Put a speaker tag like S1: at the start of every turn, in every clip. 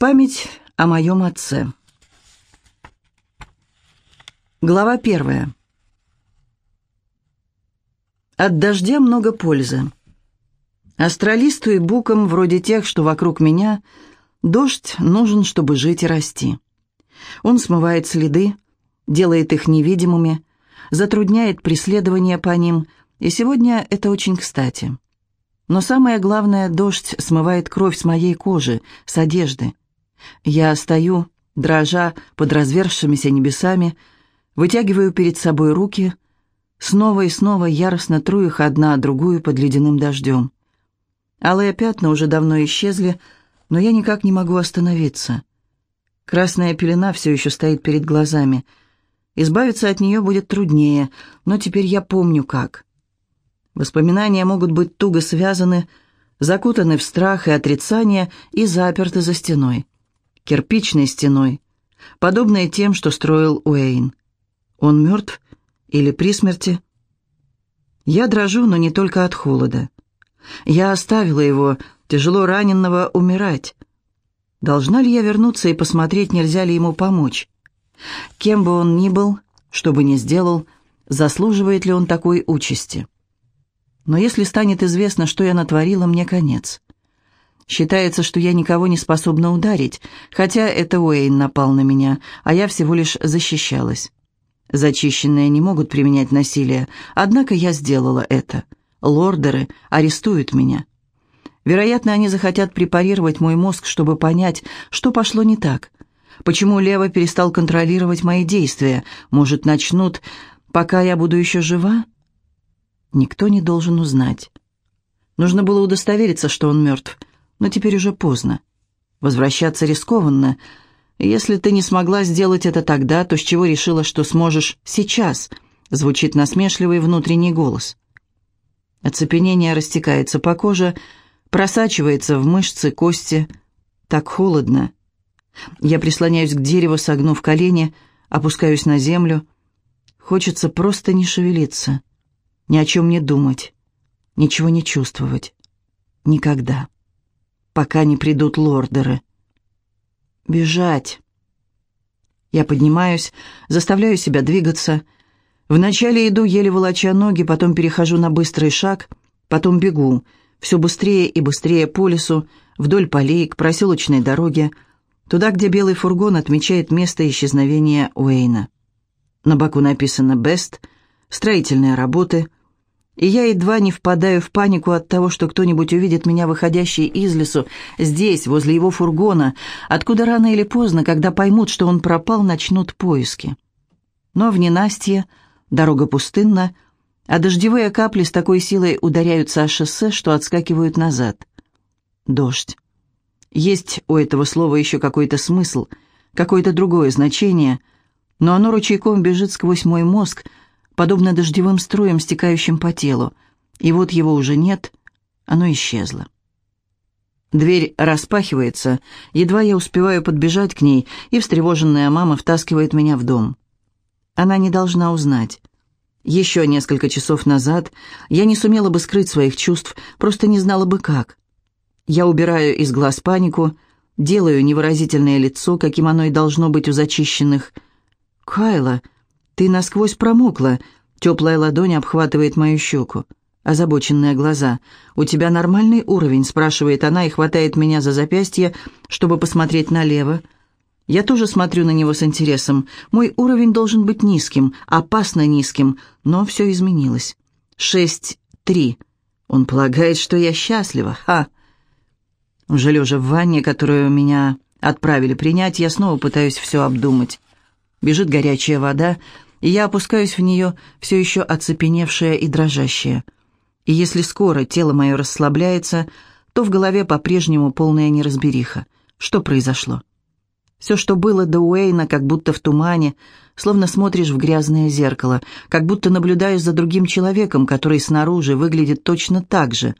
S1: Память о моем отце. Глава первая. От дождя много пользы. Астралисту и букам, вроде тех, что вокруг меня, дождь нужен, чтобы жить и расти. Он смывает следы, делает их невидимыми, затрудняет преследование по ним, и сегодня это очень кстати. Но самое главное, дождь смывает кровь с моей кожи, с одежды. Я стою, дрожа под разверзшимися небесами, вытягиваю перед собой руки, снова и снова яростно тру их одна другую под ледяным дождем. Алые пятна уже давно исчезли, но я никак не могу остановиться. Красная пелена все еще стоит перед глазами. Избавиться от нее будет труднее, но теперь я помню как. Воспоминания могут быть туго связаны, закутаны в страх и отрицание и заперты за стеной кирпичной стеной, подобной тем, что строил Уэйн. Он мертв или при смерти? Я дрожу, но не только от холода. Я оставила его, тяжело раненного, умирать. Должна ли я вернуться и посмотреть, нельзя ли ему помочь? Кем бы он ни был, что бы ни сделал, заслуживает ли он такой участи? Но если станет известно, что я натворила, мне конец. Считается, что я никого не способна ударить, хотя это Уэйн напал на меня, а я всего лишь защищалась. Зачищенные не могут применять насилие, однако я сделала это. Лордеры арестуют меня. Вероятно, они захотят препарировать мой мозг, чтобы понять, что пошло не так. Почему Лева перестал контролировать мои действия? Может, начнут, пока я буду еще жива? Никто не должен узнать. Нужно было удостовериться, что он мертв но теперь уже поздно. Возвращаться рискованно. Если ты не смогла сделать это тогда, то с чего решила, что сможешь сейчас? Звучит насмешливый внутренний голос. Оцепенение растекается по коже, просачивается в мышцы, кости. Так холодно. Я прислоняюсь к дереву, согнув колени, опускаюсь на землю. Хочется просто не шевелиться, ни о чем не думать, ничего не чувствовать. Никогда пока не придут лордеры. Бежать. Я поднимаюсь, заставляю себя двигаться. Вначале иду, еле волоча ноги, потом перехожу на быстрый шаг, потом бегу, все быстрее и быстрее по лесу, вдоль полей, к проселочной дороге, туда, где белый фургон отмечает место исчезновения Уэйна. На боку написано «Бест», «Строительные работы», и я едва не впадаю в панику от того, что кто-нибудь увидит меня выходящей из лесу, здесь, возле его фургона, откуда рано или поздно, когда поймут, что он пропал, начнут поиски. Но в ненастье дорога пустынна, а дождевые капли с такой силой ударяются о шоссе, что отскакивают назад. Дождь. Есть у этого слова еще какой-то смысл, какое-то другое значение, но оно ручейком бежит сквозь мой мозг, подобно дождевым струям, стекающим по телу. И вот его уже нет, оно исчезло. Дверь распахивается, едва я успеваю подбежать к ней, и встревоженная мама втаскивает меня в дом. Она не должна узнать. Еще несколько часов назад я не сумела бы скрыть своих чувств, просто не знала бы как. Я убираю из глаз панику, делаю невыразительное лицо, каким оно и должно быть у зачищенных. «Кайла», «Ты насквозь промокла», — теплая ладонь обхватывает мою щеку. Озабоченные глаза. «У тебя нормальный уровень?» — спрашивает она и хватает меня за запястье, чтобы посмотреть налево. Я тоже смотрю на него с интересом. Мой уровень должен быть низким, опасно низким, но все изменилось. «Шесть, три». Он полагает, что я счастлива. Ха! Уже лежа в ванне, которую меня отправили принять, я снова пытаюсь все обдумать. Бежит горячая вода, и я опускаюсь в нее, все еще оцепеневшая и дрожащая. И если скоро тело мое расслабляется, то в голове по-прежнему полная неразбериха. Что произошло? Все, что было до Уэйна, как будто в тумане, словно смотришь в грязное зеркало, как будто наблюдаешь за другим человеком, который снаружи выглядит точно так же.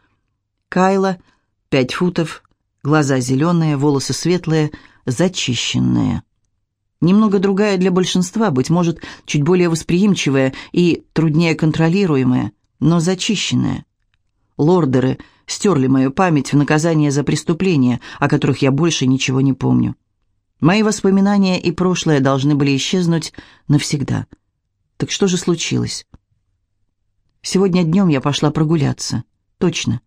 S1: Кайла, пять футов, глаза зеленые, волосы светлые, зачищенные немного другая для большинства, быть может, чуть более восприимчивая и труднее контролируемая, но зачищенная. Лордеры стерли мою память в наказание за преступления, о которых я больше ничего не помню. Мои воспоминания и прошлое должны были исчезнуть навсегда. Так что же случилось? Сегодня днем я пошла прогуляться. Точно.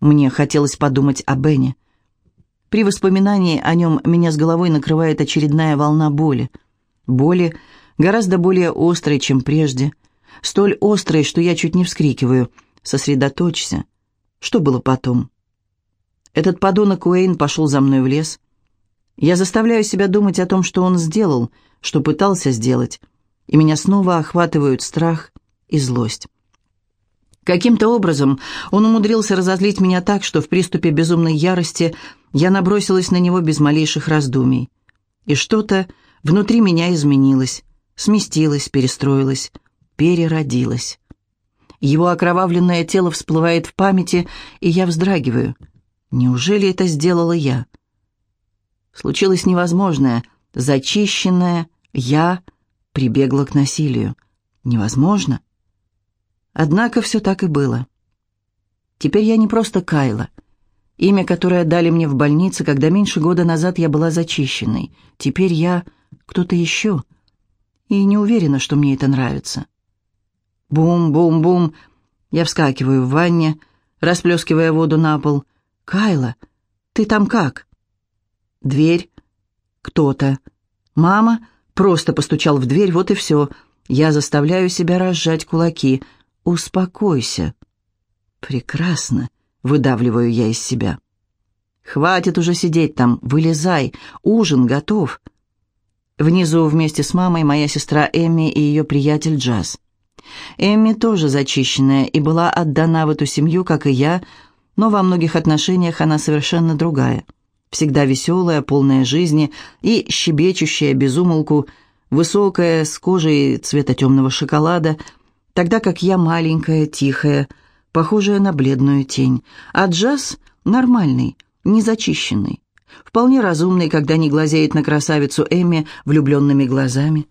S1: Мне хотелось подумать о Бене. При воспоминании о нем меня с головой накрывает очередная волна боли. Боли гораздо более острой, чем прежде. Столь острой, что я чуть не вскрикиваю. «Сосредоточься». Что было потом? Этот подонок Уэйн пошел за мной в лес. Я заставляю себя думать о том, что он сделал, что пытался сделать, и меня снова охватывают страх и злость. Каким-то образом он умудрился разозлить меня так, что в приступе безумной ярости я набросилась на него без малейших раздумий. И что-то внутри меня изменилось, сместилось, перестроилось, переродилось. Его окровавленное тело всплывает в памяти, и я вздрагиваю. Неужели это сделала я? Случилось невозможное. Зачищенное «я» прибегла к насилию. Невозможно. Однако все так и было. Теперь я не просто Кайла. Имя, которое дали мне в больнице, когда меньше года назад я была зачищенной. Теперь я кто-то еще. И не уверена, что мне это нравится. Бум-бум-бум. Я вскакиваю в ванне, расплескивая воду на пол. «Кайла, ты там как?» Дверь. Кто-то. Мама просто постучал в дверь, вот и все. Я заставляю себя разжать кулаки. «Успокойся». «Прекрасно», — выдавливаю я из себя. «Хватит уже сидеть там, вылезай, ужин готов». Внизу вместе с мамой моя сестра Эмми и ее приятель Джаз. Эмми тоже зачищенная и была отдана в эту семью, как и я, но во многих отношениях она совершенно другая. Всегда веселая, полная жизни и щебечущая безумолку, высокая, с кожей цвета темного шоколада, тогда как я маленькая, тихая, похожая на бледную тень, а Джаз нормальный, незачищенный, вполне разумный, когда не глазеет на красавицу Эмми влюбленными глазами.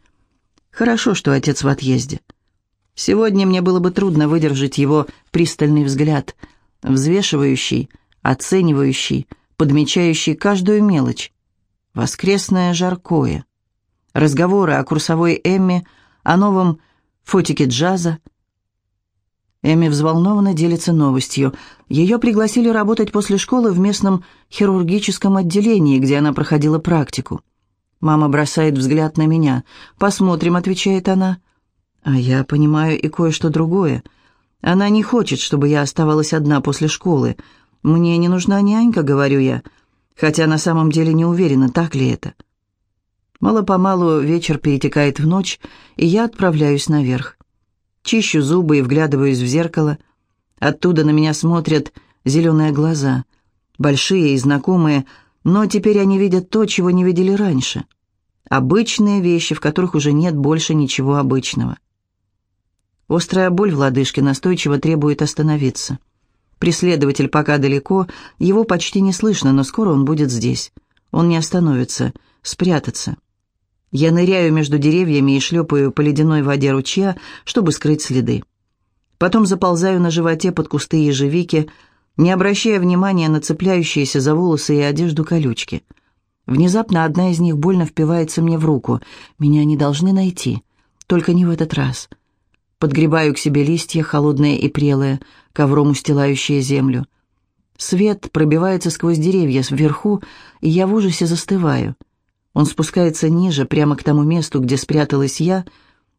S1: Хорошо, что отец в отъезде. Сегодня мне было бы трудно выдержать его пристальный взгляд, взвешивающий, оценивающий, подмечающий каждую мелочь. Воскресное жаркое. Разговоры о курсовой Эмме, о новом фотике джаза. Эми взволнованно делится новостью. Ее пригласили работать после школы в местном хирургическом отделении, где она проходила практику. Мама бросает взгляд на меня. «Посмотрим», — отвечает она. А я понимаю и кое-что другое. Она не хочет, чтобы я оставалась одна после школы. Мне не нужна нянька, говорю я, хотя на самом деле не уверена, так ли это. Мало-помалу вечер перетекает в ночь, и я отправляюсь наверх. Чищу зубы и вглядываюсь в зеркало. Оттуда на меня смотрят зеленые глаза, большие и знакомые, но теперь они видят то, чего не видели раньше. Обычные вещи, в которых уже нет больше ничего обычного. Острая боль в лодыжке настойчиво требует остановиться. Преследователь пока далеко, его почти не слышно, но скоро он будет здесь. Он не остановится, спрятаться. Я ныряю между деревьями и шлепаю по ледяной воде ручья, чтобы скрыть следы. Потом заползаю на животе под кусты ежевики, не обращая внимания на цепляющиеся за волосы и одежду колючки. Внезапно одна из них больно впивается мне в руку. Меня не должны найти, только не в этот раз. Подгребаю к себе листья, холодные и прелые, ковром устилающие землю. Свет пробивается сквозь деревья вверху, и я в ужасе застываю. Он спускается ниже, прямо к тому месту, где спряталась я,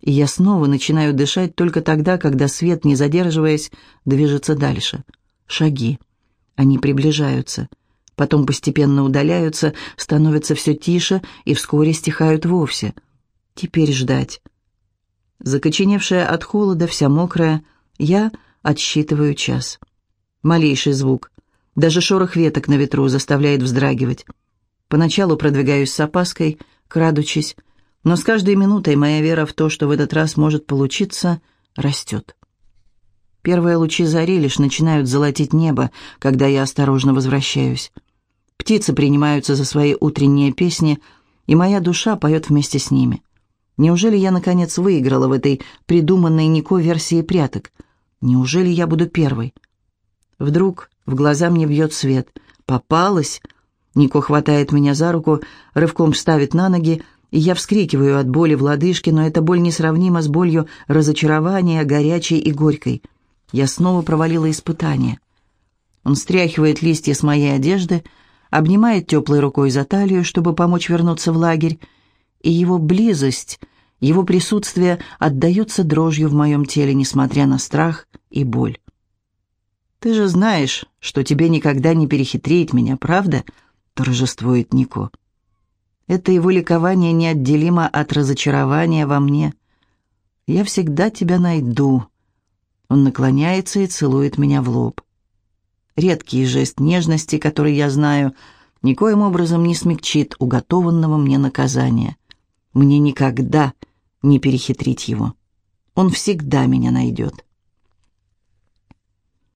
S1: и я снова начинаю дышать только тогда, когда свет, не задерживаясь, движется дальше. Шаги. Они приближаются. Потом постепенно удаляются, становятся все тише и вскоре стихают вовсе. Теперь ждать. Закоченевшая от холода, вся мокрая, я отсчитываю час. Малейший звук, даже шорох веток на ветру заставляет вздрагивать. Поначалу продвигаюсь с опаской, крадучись, но с каждой минутой моя вера в то, что в этот раз может получиться, растет. Первые лучи зари лишь начинают золотить небо, когда я осторожно возвращаюсь. Птицы принимаются за свои утренние песни, и моя душа поет вместе с ними. Неужели я, наконец, выиграла в этой придуманной Нико версии пряток? Неужели я буду первой? Вдруг в глаза мне бьет свет. Попалась. Нико хватает меня за руку, рывком ставит на ноги, и я вскрикиваю от боли в лодыжке, но эта боль несравнима с болью разочарования, горячей и горькой. Я снова провалила испытание. Он стряхивает листья с моей одежды, обнимает теплой рукой за талию, чтобы помочь вернуться в лагерь, и его близость, его присутствие отдаются дрожью в моем теле, несмотря на страх и боль. «Ты же знаешь, что тебе никогда не перехитрить меня, правда?» — торжествует Нико. Это его ликование неотделимо от разочарования во мне. «Я всегда тебя найду». Он наклоняется и целует меня в лоб. Редкий жест нежности, который я знаю, никоим образом не смягчит уготованного мне наказания. Мне никогда не перехитрить его. Он всегда меня найдет.